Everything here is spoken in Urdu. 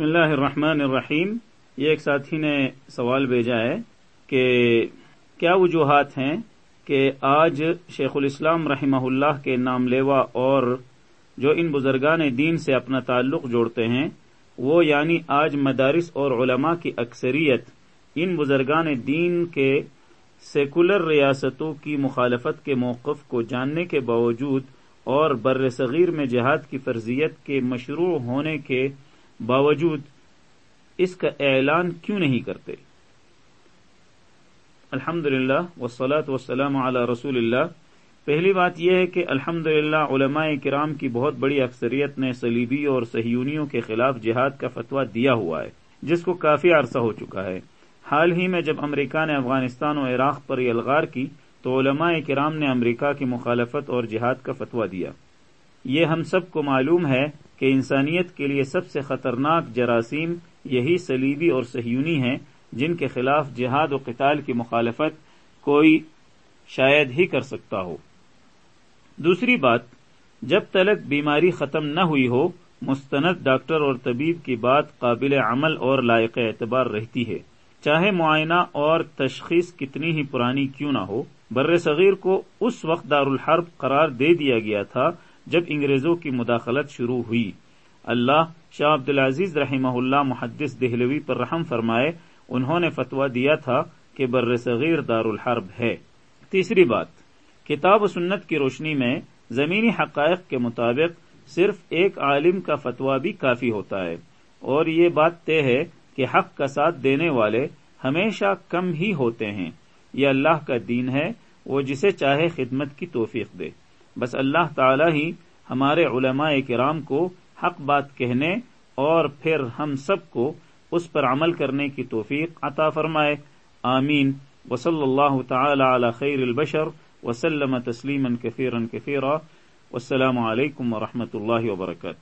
بسم اللہ الرحمن الرحیم۔ یہ ایک ساتھی نے سوال بھیجا ہے کہ کیا وجوہات ہیں کہ آج شیخ الاسلام رحمہ اللہ کے نام لیوا اور جو ان بزرگان دین سے اپنا تعلق جوڑتے ہیں، وہ یعنی آج مدارس اور علماء کی اکثریت ان بزرگان دین کے سیکولر ریاستوں کی مخالفت کے موقف کو جاننے کے باوجود اور بر صغیر میں جہاد کی فرضیت کے مشروع ہونے کے باوجود اس کا اعلان کیوں نہیں کرتے؟ الحمد للہ وسلاۃ وسلم علی رسول اللہ۔ پہلی بات یہ ہے کہ الحمد للہ علماء کرام کی بہت بڑی اکثریت نے سلیبی اور سہیونیوں کے خلاف جہاد کا فتویٰ دیا ہوا ہے، جس کو کافی عرصہ ہو چکا ہے۔ حال ہی میں جب امریکہ نے افغانستان و عراق پر الغار کی، تو علماء کرام نے امریکہ کی مخالفت اور جہاد کا فتویٰ دیا۔ یہ ہم سب کو معلوم ہے کہ انسانیت کے لیے سب سے خطرناک جراثیم یہی سلیبی اور سہیونی ہیں، جن کے خلاف جہاد و قتال کی مخالفت کوئی شاید ہی کر سکتا ہو۔ دوسری بات، جب تلک بیماری ختم نہ ہوئی ہو، مستند ڈاکٹر اور طبیب کی بات قابل عمل اور لائق اعتبار رہتی ہے۔ چاہے معائنہ اور تشخیص کتنی ہی پرانی کیوں نہ ہو، بر صغیر کو اس وقت دارالحرب قرار دے دیا گیا تھا جب انگریزوں کی مداخلت شروع ہوئی۔ اللہ شاہ عبد العزیز رحمہ اللہ محدث دہلوی پر رحم فرمائے، انہوں نے فتویٰ دیا تھا کہ بر صغیر دار الحرب ہے۔ تیسری بات، کتاب و سنت کی روشنی میں زمینی حقائق کے مطابق صرف ایک عالم کا فتویٰ بھی کافی ہوتا ہے۔ اور یہ بات طے ہے کہ حق کا ساتھ دینے والے ہمیشہ کم ہی ہوتے ہیں۔ یہ اللہ کا دین ہے، وہ جسے چاہے خدمت کی توفیق دے۔ بس اللہ تعالی ہی ہمارے علماء کرام کو حق بات کہنے اور پھر ہم سب کو اس پر عمل کرنے کی توفیق عطا فرمائے۔ آمین۔ وصلی اللہ تعالی علی خیر البشر۔ وسلم تسلیما کثیرا کثیرا۔ والسلام علیکم ورحمۃ اللہ وبرکاتہ۔